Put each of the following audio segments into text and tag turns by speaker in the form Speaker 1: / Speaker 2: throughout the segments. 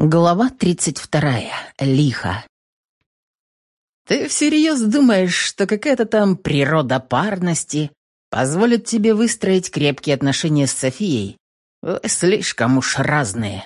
Speaker 1: Глава 32. Лихо. «Ты всерьез думаешь, что какая-то там природа парности позволит тебе выстроить крепкие отношения с Софией? Вы слишком уж разные».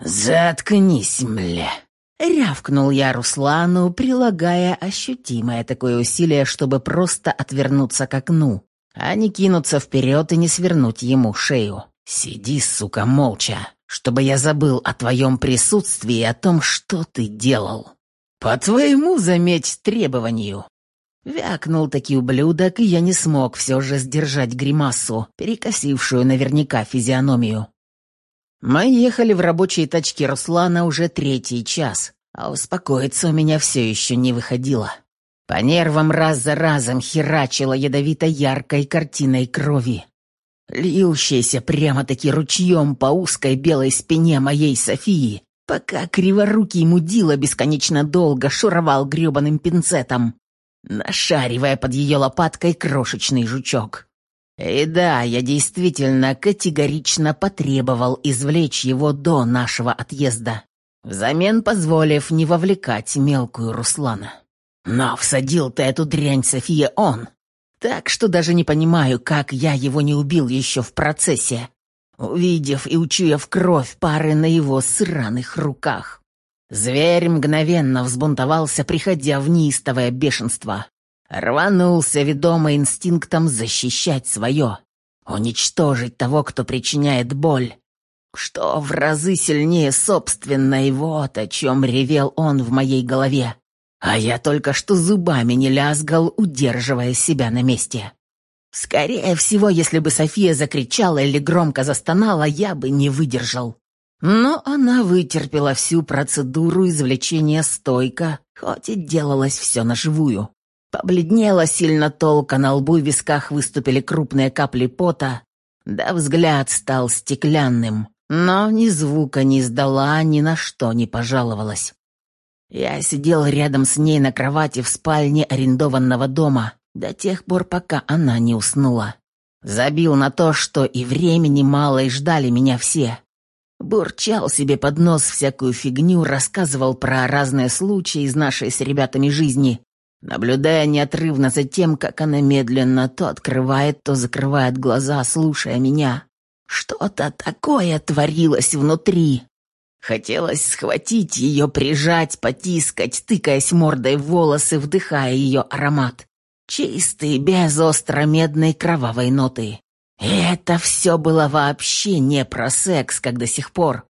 Speaker 1: «Заткнись, мля!» Рявкнул я Руслану, прилагая ощутимое такое усилие, чтобы просто отвернуться к окну, а не кинуться вперед и не свернуть ему шею. «Сиди, сука, молча!» Чтобы я забыл о твоем присутствии и о том, что ты делал. По твоему, заметь, требованию». Вякнул таки ублюдок, и я не смог все же сдержать гримасу, перекосившую наверняка физиономию. Мы ехали в рабочей тачке Руслана уже третий час, а успокоиться у меня все еще не выходило. По нервам раз за разом херачило ядовито-яркой картиной крови льющийся прямо-таки ручьем по узкой белой спине моей Софии, пока криворукий мудила бесконечно долго шуровал гребаным пинцетом, нашаривая под ее лопаткой крошечный жучок. И да, я действительно категорично потребовал извлечь его до нашего отъезда, взамен позволив не вовлекать мелкую Руслана. Но всадил-то эту дрянь София он, так что даже не понимаю, как я его не убил еще в процессе, увидев и учуяв кровь пары на его сраных руках. Зверь мгновенно взбунтовался, приходя в неистовое бешенство. Рванулся, ведомый инстинктом защищать свое, уничтожить того, кто причиняет боль, что в разы сильнее собственной, вот о чем ревел он в моей голове. А я только что зубами не лязгал, удерживая себя на месте. Скорее всего, если бы София закричала или громко застонала, я бы не выдержал. Но она вытерпела всю процедуру извлечения стойко, хоть и делалось все наживую. Побледнела сильно толка, на лбу и висках выступили крупные капли пота, да взгляд стал стеклянным, но ни звука не издала, ни на что не пожаловалась. Я сидел рядом с ней на кровати в спальне арендованного дома до тех пор, пока она не уснула. Забил на то, что и времени мало, и ждали меня все. Бурчал себе под нос всякую фигню, рассказывал про разные случаи из нашей с ребятами жизни, наблюдая неотрывно за тем, как она медленно то открывает, то закрывает глаза, слушая меня. Что-то такое творилось внутри, Хотелось схватить ее, прижать, потискать, тыкаясь мордой в волосы, вдыхая ее аромат. Чистый, без остро-медной кровавой ноты. И это все было вообще не про секс, как до сих пор.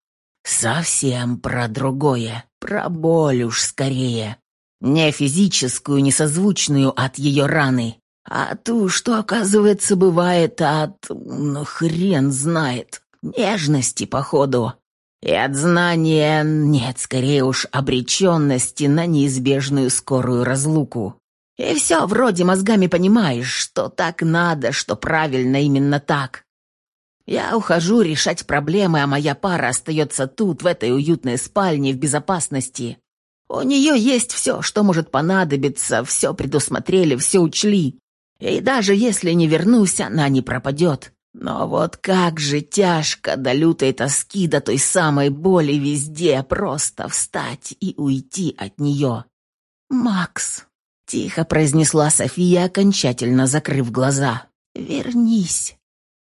Speaker 1: Совсем про другое, про боль уж скорее. Не физическую, не созвучную от ее раны, а ту, что, оказывается, бывает от... ну, хрен знает. Нежности, походу. И от знания нет, скорее уж, обреченности на неизбежную скорую разлуку. И все вроде мозгами понимаешь, что так надо, что правильно именно так. Я ухожу решать проблемы, а моя пара остается тут, в этой уютной спальне, в безопасности. У нее есть все, что может понадобиться, все предусмотрели, все учли. И даже если не вернусь, она не пропадет. Но вот как же тяжко до лютой тоски, до той самой боли везде просто встать и уйти от нее. «Макс», — тихо произнесла София, окончательно закрыв глаза, — «вернись».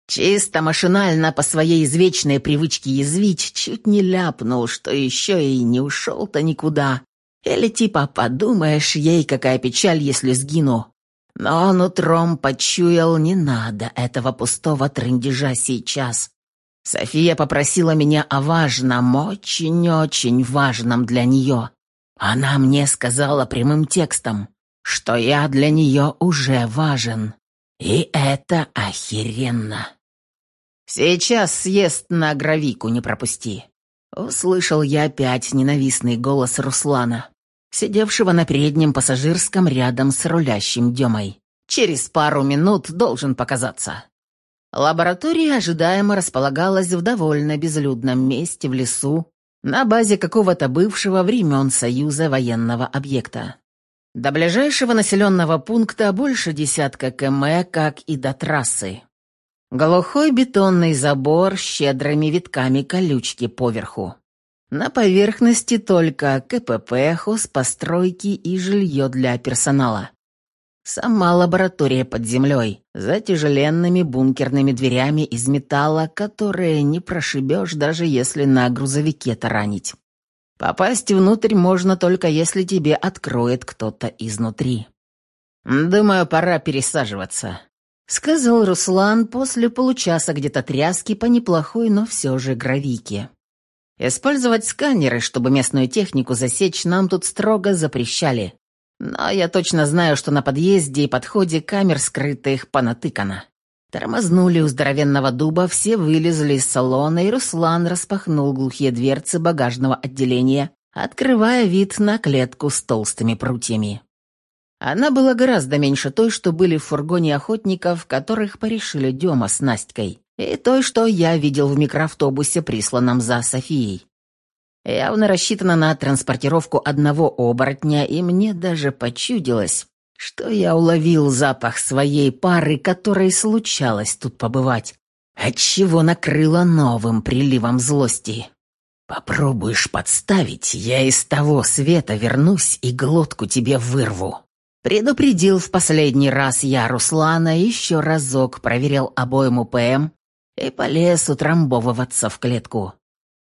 Speaker 1: Чисто машинально по своей извечной привычке язвить чуть не ляпнул, что еще и не ушел-то никуда. Или типа подумаешь, ей какая печаль, если сгину. Но он утром почуял, не надо этого пустого трындежа сейчас. София попросила меня о важном, очень-очень важном для нее. Она мне сказала прямым текстом, что я для нее уже важен. И это охеренно. «Сейчас съест на гравику, не пропусти». Услышал я опять ненавистный голос Руслана сидевшего на переднем пассажирском рядом с рулящим Демой. «Через пару минут должен показаться». Лаборатория ожидаемо располагалась в довольно безлюдном месте в лесу, на базе какого-то бывшего времен Союза военного объекта. До ближайшего населенного пункта больше десятка км, как и до трассы. Глухой бетонный забор с щедрыми витками колючки поверху. На поверхности только КПП, хозпостройки и жилье для персонала. Сама лаборатория под землей, за тяжеленными бункерными дверями из металла, которые не прошибешь, даже если на грузовике таранить. Попасть внутрь можно только если тебе откроет кто-то изнутри. «Думаю, пора пересаживаться», — сказал Руслан после получаса где-то тряски по неплохой, но все же гравике. Использовать сканеры, чтобы местную технику засечь, нам тут строго запрещали. Но я точно знаю, что на подъезде и подходе камер скрытых понатыкано. Тормознули у здоровенного дуба, все вылезли из салона, и Руслан распахнул глухие дверцы багажного отделения, открывая вид на клетку с толстыми прутьями. Она была гораздо меньше той, что были в фургоне охотников, которых порешили Дема с Настькой и той, что я видел в микроавтобусе, присланном за Софией. Явно рассчитана на транспортировку одного оборотня, и мне даже почудилось, что я уловил запах своей пары, которой случалось тут побывать, отчего накрыло новым приливом злости. «Попробуешь подставить, я из того света вернусь и глотку тебе вырву». Предупредил в последний раз я Руслана, еще разок проверил обойму ПМ и полез утрамбовываться в клетку.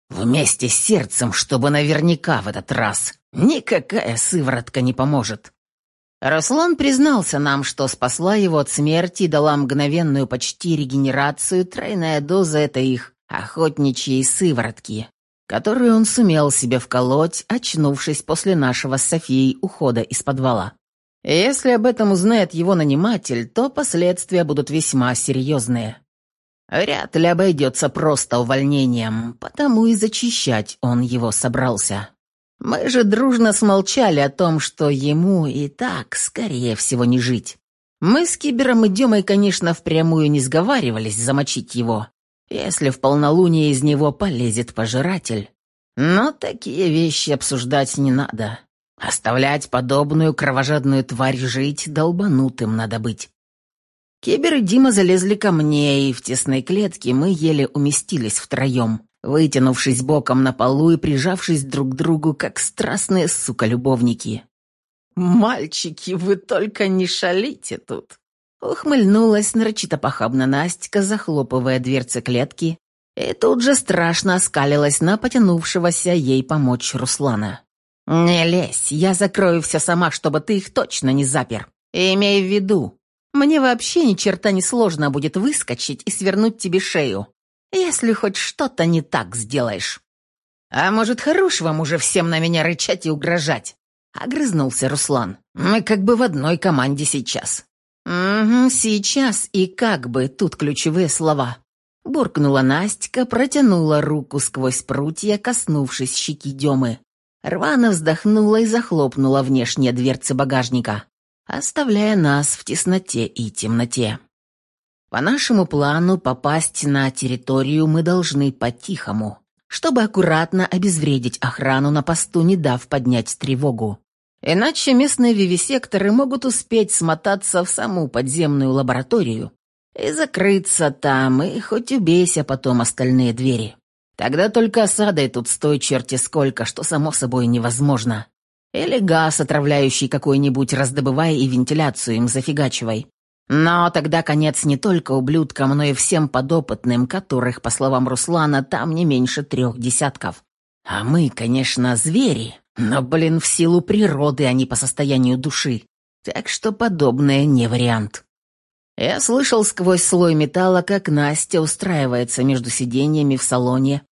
Speaker 1: Вместе с сердцем, чтобы наверняка в этот раз никакая сыворотка не поможет. Руслан признался нам, что спасла его от смерти и дала мгновенную почти регенерацию тройная доза этой их охотничьей сыворотки, которую он сумел себе вколоть, очнувшись после нашего с Софией ухода из подвала. Если об этом узнает его наниматель, то последствия будут весьма серьезные. Вряд ли обойдется просто увольнением, потому и зачищать он его собрался. Мы же дружно смолчали о том, что ему и так, скорее всего, не жить. Мы с Кибером и Демой, конечно, впрямую не сговаривались замочить его, если в полнолуние из него полезет пожиратель. Но такие вещи обсуждать не надо. Оставлять подобную кровожадную тварь жить долбанутым надо быть. Кибер и Дима залезли ко мне, и в тесной клетке мы еле уместились втроем, вытянувшись боком на полу и прижавшись друг к другу, как страстные, сука, любовники. «Мальчики, вы только не шалите тут!» Ухмыльнулась нарочито похабно Настя, захлопывая дверцы клетки, и тут же страшно оскалилась на потянувшегося ей помочь Руслана. «Не лезь, я закрою все сама, чтобы ты их точно не запер. Имей в виду, мне вообще ни черта не сложно будет выскочить и свернуть тебе шею, если хоть что-то не так сделаешь. А может, хорош вам уже всем на меня рычать и угрожать? Огрызнулся Руслан. Мы как бы в одной команде сейчас. Угу, сейчас и как бы, тут ключевые слова. Буркнула Настя, протянула руку сквозь прутья, коснувшись щеки Демы. Рвано вздохнула и захлопнула внешние дверцы багажника оставляя нас в тесноте и темноте. По нашему плану попасть на территорию мы должны по-тихому, чтобы аккуратно обезвредить охрану на посту, не дав поднять тревогу. Иначе местные вивисекторы могут успеть смотаться в саму подземную лабораторию и закрыться там, и хоть убейся потом остальные двери. Тогда только осадой тут стой черти сколько, что само собой невозможно. Или газ, отравляющий какой-нибудь, раздобывай и вентиляцию им зафигачивай. Но тогда конец не только ублюдкам, но и всем подопытным, которых, по словам Руслана, там не меньше трех десятков. А мы, конечно, звери, но, блин, в силу природы, а не по состоянию души. Так что подобное не вариант. Я слышал сквозь слой металла, как Настя устраивается между сиденьями в салоне,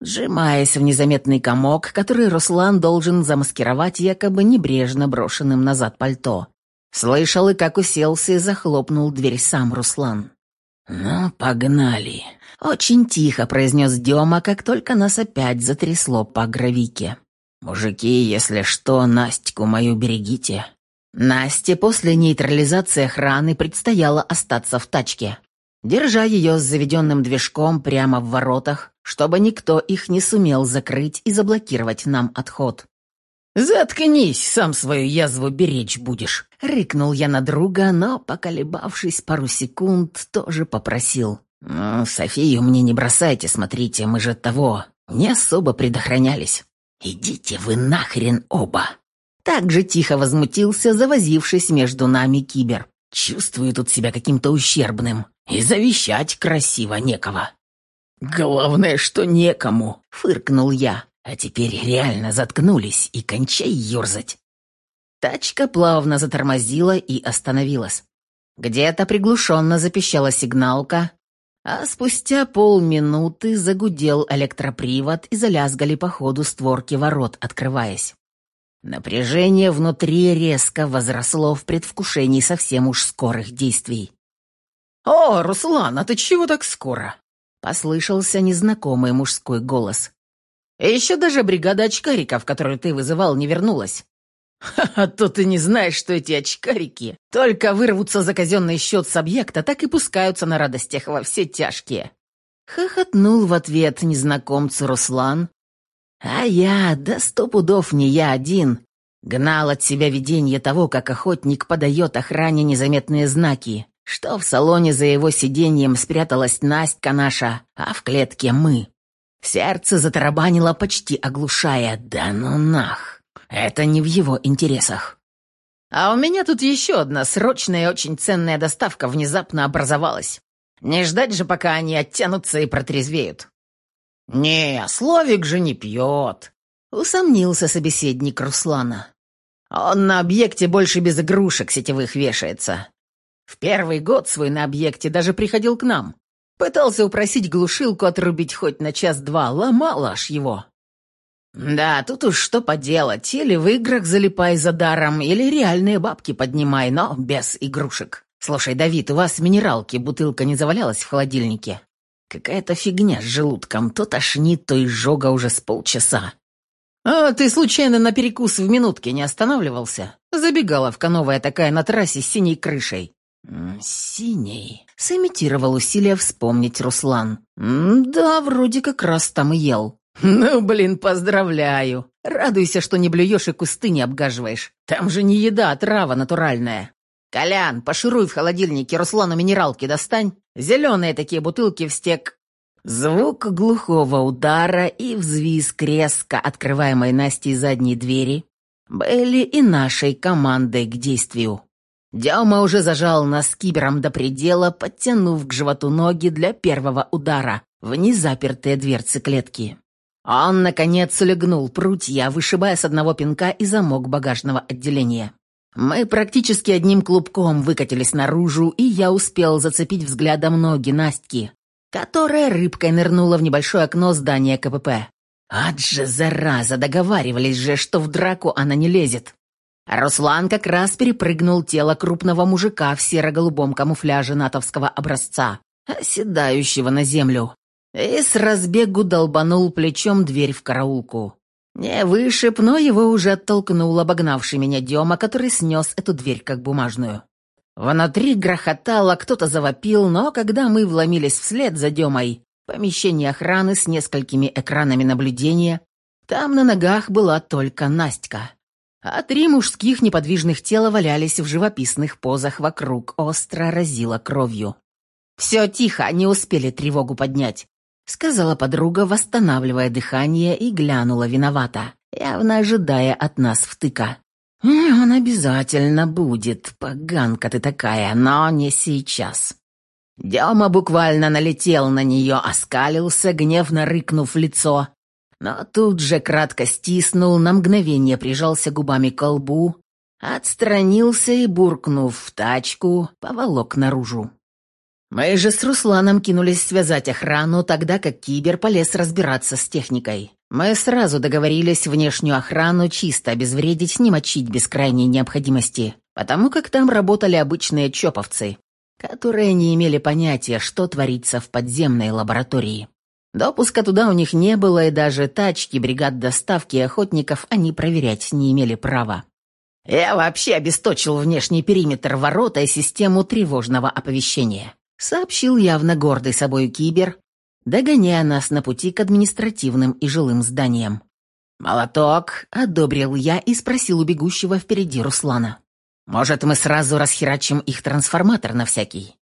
Speaker 1: сжимаясь в незаметный комок, который Руслан должен замаскировать якобы небрежно брошенным назад пальто. Слышал и как уселся и захлопнул дверь сам Руслан. «Ну, погнали!» Очень тихо произнес Дема, как только нас опять затрясло по гравике. «Мужики, если что, Настю мою берегите». Насте после нейтрализации охраны предстояло остаться в тачке держа ее с заведенным движком прямо в воротах, чтобы никто их не сумел закрыть и заблокировать нам отход. «Заткнись, сам свою язву беречь будешь!» — рыкнул я на друга, но, поколебавшись пару секунд, тоже попросил. «Ну, Софию мне не бросайте, смотрите, мы же того, не особо предохранялись. «Идите вы нахрен оба!» Так же тихо возмутился, завозившись между нами кибер. «Чувствую тут себя каким-то ущербным, и завещать красиво некого». «Главное, что некому», — фыркнул я. «А теперь реально заткнулись и кончай ерзать». Тачка плавно затормозила и остановилась. Где-то приглушенно запищала сигналка, а спустя полминуты загудел электропривод и залязгали по ходу створки ворот, открываясь. Напряжение внутри резко возросло в предвкушении совсем уж скорых действий. «О, Руслан, а ты чего так скоро?» — послышался незнакомый мужской голос. «Еще даже бригада очкариков, которую ты вызывал, не вернулась. «Ха-ха, то ты не знаешь, что эти очкарики только вырвутся за казенный счет с объекта, так и пускаются на радостях во все тяжкие». Хохотнул в ответ незнакомцу Руслан. «А я, да сто пудов не я один, гнал от себя видение того, как охотник подает охране незаметные знаки, что в салоне за его сиденьем спряталась Настя наша, а в клетке мы. Сердце затарабанило почти оглушая, да ну нах!» Это не в его интересах. А у меня тут еще одна срочная и очень ценная доставка внезапно образовалась. Не ждать же, пока они оттянутся и протрезвеют. «Не, Славик же не пьет», — усомнился собеседник Руслана. «Он на объекте больше без игрушек сетевых вешается. В первый год свой на объекте даже приходил к нам. Пытался упросить глушилку отрубить хоть на час-два, ломал аж его. «Да, тут уж что поделать, или в играх залипай за даром, или реальные бабки поднимай, но без игрушек. Слушай, Давид, у вас минералки, бутылка не завалялась в холодильнике? Какая-то фигня с желудком, то тошнит, то изжога уже с полчаса». «А ты случайно на перекус в минутке не останавливался? Забегаловка новая такая на трассе с синей крышей». «Синий?» — сымитировал усилие вспомнить Руслан. «Да, вроде как раз там и ел». «Ну, блин, поздравляю. Радуйся, что не блюешь и кусты не обгаживаешь. Там же не еда, а трава натуральная. Колян, пошируй в холодильнике, Руслану минералки достань. Зеленые такие бутылки в стек...» Звук глухого удара и взвизг резко открываемой Настей задней двери были и нашей командой к действию. Дема уже зажал нас кибером до предела, подтянув к животу ноги для первого удара в незапертые дверцы клетки. Он, наконец, легнул прутья, вышибая с одного пинка и замок багажного отделения. Мы практически одним клубком выкатились наружу, и я успел зацепить взглядом ноги Настки, которая рыбкой нырнула в небольшое окно здания КПП. Ад зараза, договаривались же, что в драку она не лезет. Руслан как раз перепрыгнул тело крупного мужика в серо-голубом камуфляже натовского образца, оседающего на землю и с разбегу долбанул плечом дверь в караулку. Не вышиб, но его уже оттолкнул обогнавший меня Дема, который снес эту дверь как бумажную. Внутри грохотало, кто-то завопил, но когда мы вломились вслед за Демой, помещение охраны с несколькими экранами наблюдения, там на ногах была только Настя. А три мужских неподвижных тела валялись в живописных позах вокруг, остро разило кровью. «Все тихо, не успели тревогу поднять сказала подруга, восстанавливая дыхание и глянула виновата, явно ожидая от нас втыка. «Он обязательно будет, поганка ты такая, но не сейчас». Дема буквально налетел на нее, оскалился, гневно рыкнув лицо, но тут же кратко стиснул, на мгновение прижался губами к колбу, отстранился и, буркнув в тачку, поволок наружу. Мы же с Русланом кинулись связать охрану, тогда как Кибер полез разбираться с техникой. Мы сразу договорились внешнюю охрану чисто обезвредить, не мочить без крайней необходимости, потому как там работали обычные чоповцы, которые не имели понятия, что творится в подземной лаборатории. Допуска туда у них не было, и даже тачки бригад доставки охотников они проверять не имели права. Я вообще обесточил внешний периметр ворота и систему тревожного оповещения сообщил явно гордый собой Кибер, догоняя нас на пути к административным и жилым зданиям. «Молоток!» — одобрил я и спросил у бегущего впереди Руслана. «Может, мы сразу расхерачим их трансформатор на всякий?»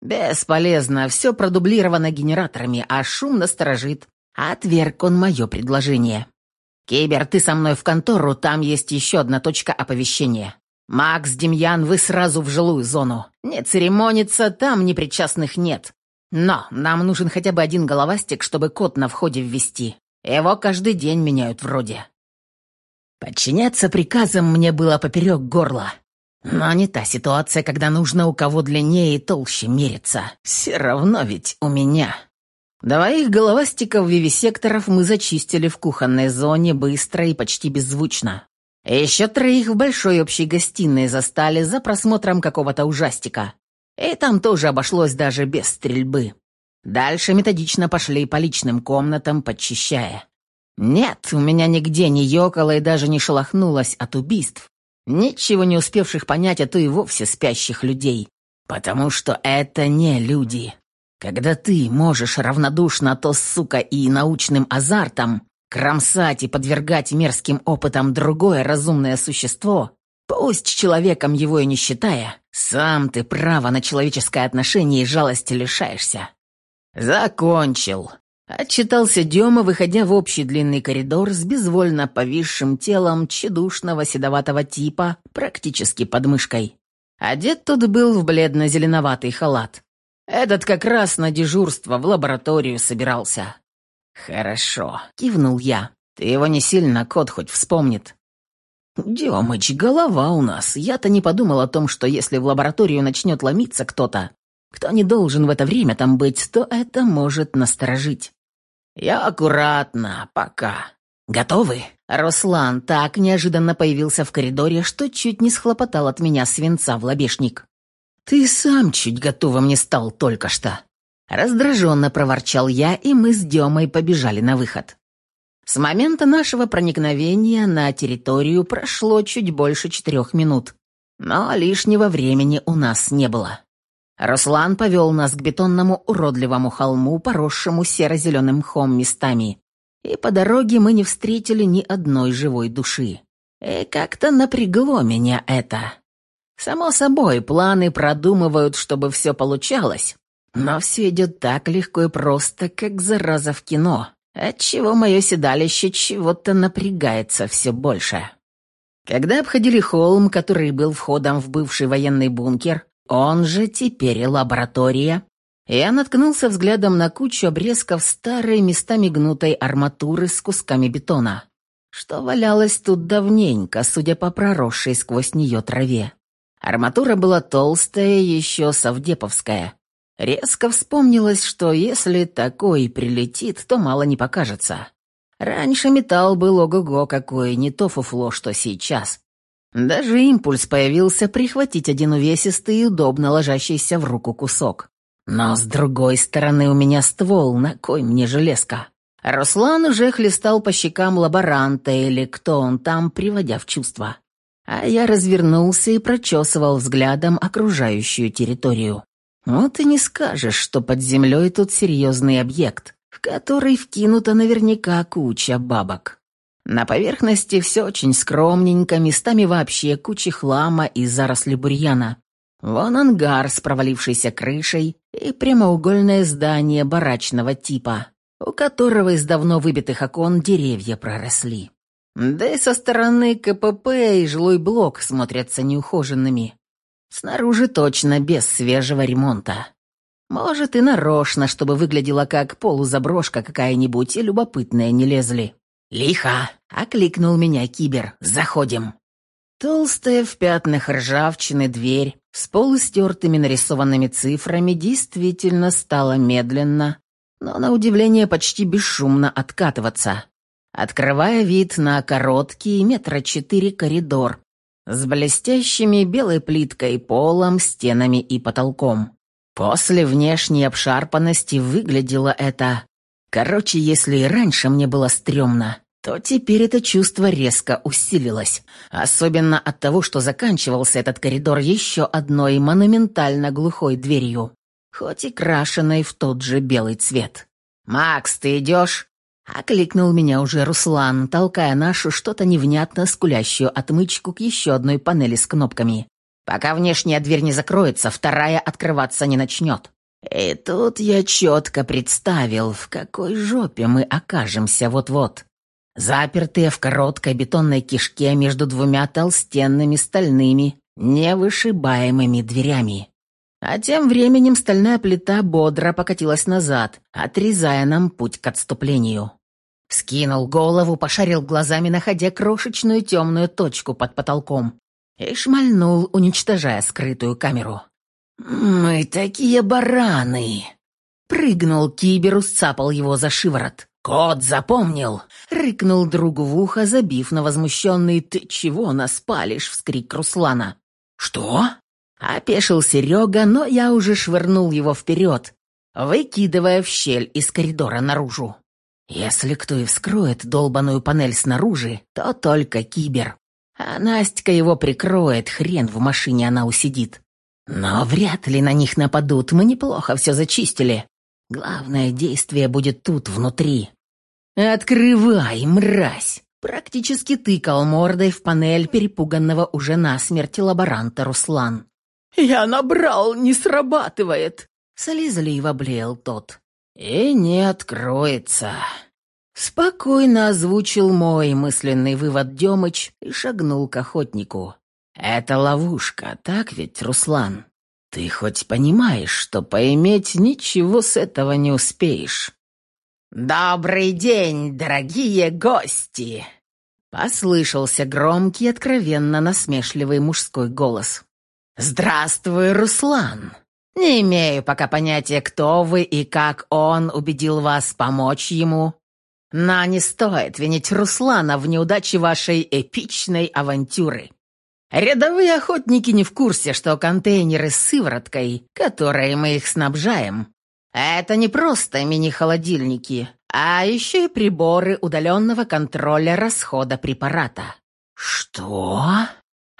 Speaker 1: «Бесполезно, все продублировано генераторами, а шум насторожит. Отверг он мое предложение. «Кибер, ты со мной в контору, там есть еще одна точка оповещения. Макс, Демьян, вы сразу в жилую зону. Не церемониться, там непричастных нет. Но нам нужен хотя бы один головастик, чтобы код на входе ввести. Его каждый день меняют вроде». Подчиняться приказам мне было поперек горла. Но не та ситуация, когда нужно у кого длиннее и толще мериться. Все равно ведь у меня. Двоих головастиков вивисекторов мы зачистили в кухонной зоне быстро и почти беззвучно. Еще троих в большой общей гостиной застали за просмотром какого-то ужастика. И там тоже обошлось даже без стрельбы. Дальше методично пошли по личным комнатам, подчищая. Нет, у меня нигде не ёкало и даже не шелохнулось от убийств. Ничего не успевших понять, а то и вовсе спящих людей. Потому что это не люди. Когда ты можешь равнодушно то, сука, и научным азартом кромсать и подвергать мерзким опытам другое разумное существо, пусть человеком его и не считая, сам ты права на человеческое отношение и жалости лишаешься. Закончил. Отчитался Дема, выходя в общий длинный коридор с безвольно повисшим телом тщедушного седоватого типа практически под мышкой. Одет тут был в бледно-зеленоватый халат. Этот как раз на дежурство в лабораторию собирался. «Хорошо», — кивнул я. «Ты его не сильно, кот хоть вспомнит». «Демыч, голова у нас. Я-то не подумал о том, что если в лабораторию начнет ломиться кто-то, кто не должен в это время там быть, то это может насторожить. Я аккуратно, пока. Готовы?» Руслан так неожиданно появился в коридоре, что чуть не схлопотал от меня свинца в лобешник. «Ты сам чуть готовым не стал только что». Раздраженно проворчал я, и мы с Демой побежали на выход. С момента нашего проникновения на территорию прошло чуть больше четырех минут, но лишнего времени у нас не было. Руслан повел нас к бетонному уродливому холму, поросшему серо-зеленым мхом местами, и по дороге мы не встретили ни одной живой души. И как-то напрягло меня это. Само собой, планы продумывают, чтобы все получалось, но все идет так легко и просто, как зараза в кино, отчего мое седалище чего-то напрягается все больше. Когда обходили холм, который был входом в бывший военный бункер, он же теперь лаборатория, я наткнулся взглядом на кучу обрезков старой местами гнутой арматуры с кусками бетона, что валялось тут давненько, судя по проросшей сквозь нее траве. Арматура была толстая, еще совдеповская. Резко вспомнилось, что если такой прилетит, то мало не покажется. Раньше металл был ого-го какой, не то фуфло, что сейчас. Даже импульс появился прихватить один увесистый и удобно ложащийся в руку кусок. Но с другой стороны у меня ствол, на кой мне железка? Руслан уже хлестал по щекам лаборанта или кто он там, приводя в чувство а я развернулся и прочесывал взглядом окружающую территорию. Вот и не скажешь, что под землей тут серьезный объект, в который вкинута наверняка куча бабок. На поверхности все очень скромненько, местами вообще куча хлама и заросли бурьяна. Вон ангар с провалившейся крышей и прямоугольное здание барачного типа, у которого из давно выбитых окон деревья проросли. Да и со стороны КПП и жилой блок смотрятся неухоженными. Снаружи точно без свежего ремонта. Может, и нарочно, чтобы выглядело как полузаброшка какая-нибудь, и любопытные не лезли. «Лихо!» — окликнул меня кибер. «Заходим!» Толстая в пятнах ржавчины дверь с полустертыми нарисованными цифрами действительно стала медленно, но на удивление почти бесшумно откатываться открывая вид на короткий метра четыре коридор с блестящими белой плиткой полом, стенами и потолком. После внешней обшарпанности выглядело это... Короче, если и раньше мне было стрёмно, то теперь это чувство резко усилилось, особенно от того, что заканчивался этот коридор еще одной монументально глухой дверью, хоть и крашенной в тот же белый цвет. «Макс, ты идешь?» Окликнул меня уже Руслан, толкая нашу что-то невнятно скулящую отмычку к еще одной панели с кнопками. «Пока внешняя дверь не закроется, вторая открываться не начнет. И тут я четко представил, в какой жопе мы окажемся вот-вот. Запертые в короткой бетонной кишке между двумя толстенными стальными, невышибаемыми дверями. А тем временем стальная плита бодро покатилась назад, отрезая нам путь к отступлению. Скинул голову, пошарил глазами, находя крошечную темную точку под потолком, и шмальнул, уничтожая скрытую камеру. «Мы такие бараны!» Прыгнул киберу, сцапал его за шиворот. «Кот запомнил!» — рыкнул другу в ухо, забив на возмущенный «Ты чего нас палишь?» — вскрик Руслана. «Что?» — опешил Серега, но я уже швырнул его вперед, выкидывая в щель из коридора наружу. Если кто и вскроет долбаную панель снаружи, то только кибер. А Настя его прикроет, хрен в машине она усидит. Но вряд ли на них нападут, мы неплохо все зачистили. Главное действие будет тут, внутри. «Открывай, мразь!» Практически тыкал мордой в панель перепуганного уже насмерть лаборанта Руслан. «Я набрал, не срабатывает!» Слезливо блеял тот. «И не откроется!» Спокойно озвучил мой мысленный вывод Демыч и шагнул к охотнику. «Это ловушка, так ведь, Руслан? Ты хоть понимаешь, что поиметь ничего с этого не успеешь?» «Добрый день, дорогие гости!» Послышался громкий, откровенно насмешливый мужской голос. «Здравствуй, Руслан! Не имею пока понятия, кто вы и как он убедил вас помочь ему, но не стоит винить Руслана в неудаче вашей эпичной авантюры. Рядовые охотники не в курсе, что контейнеры с сывороткой, которые мы их снабжаем, это не просто мини-холодильники, а еще и приборы удаленного контроля расхода препарата. Что?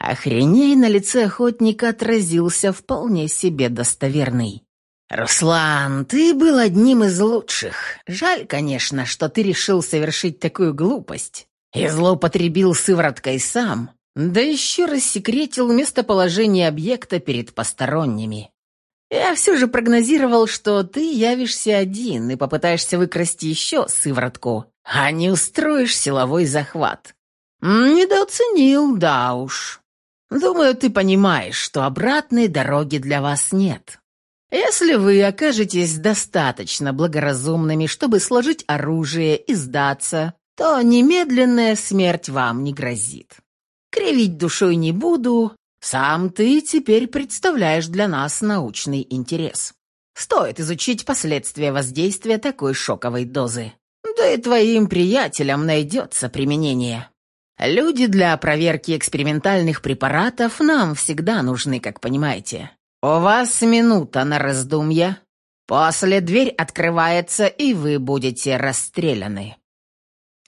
Speaker 1: Охреней на лице охотника отразился вполне себе достоверный. «Руслан, ты был одним из лучших. Жаль, конечно, что ты решил совершить такую глупость и злоупотребил сывороткой сам, да еще рассекретил местоположение объекта перед посторонними. Я все же прогнозировал, что ты явишься один и попытаешься выкрасть еще сыворотку, а не устроишь силовой захват. Недооценил, да уж. Думаю, ты понимаешь, что обратной дороги для вас нет. Если вы окажетесь достаточно благоразумными, чтобы сложить оружие и сдаться, то немедленная смерть вам не грозит. Кривить душой не буду, сам ты теперь представляешь для нас научный интерес. Стоит изучить последствия воздействия такой шоковой дозы. Да и твоим приятелям найдется применение. Люди для проверки экспериментальных препаратов нам всегда нужны, как понимаете. «У вас минута на раздумья. После дверь открывается, и вы будете расстреляны».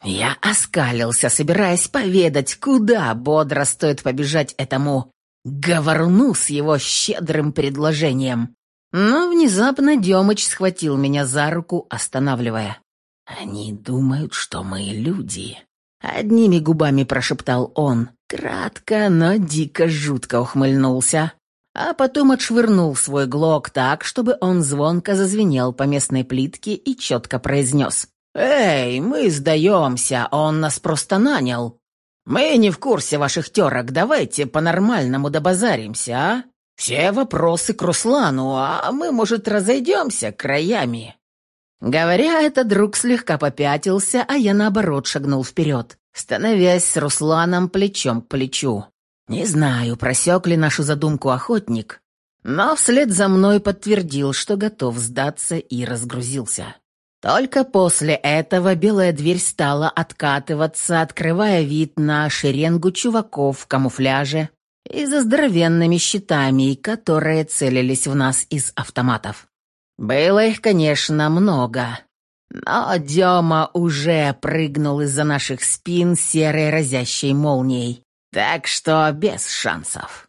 Speaker 1: Я оскалился, собираясь поведать, куда бодро стоит побежать этому говорну с его щедрым предложением. Но внезапно Демыч схватил меня за руку, останавливая. «Они думают, что мы люди», — одними губами прошептал он. Кратко, но дико жутко ухмыльнулся, а потом отшвырнул свой глок так, чтобы он звонко зазвенел по местной плитке и четко произнес. «Эй, мы сдаемся, он нас просто нанял. Мы не в курсе ваших терок, давайте по-нормальному добазаримся, а? Все вопросы к Руслану, а мы, может, разойдемся краями». Говоря это, друг слегка попятился, а я, наоборот, шагнул вперед, становясь с Русланом плечом к плечу. Не знаю, просек ли нашу задумку охотник, но вслед за мной подтвердил, что готов сдаться и разгрузился. Только после этого белая дверь стала откатываться, открывая вид на шеренгу чуваков в камуфляже и за здоровенными щитами, которые целились в нас из автоматов. Было их, конечно, много, но Дема уже прыгнул из-за наших спин серой разящей молнией, так что без шансов.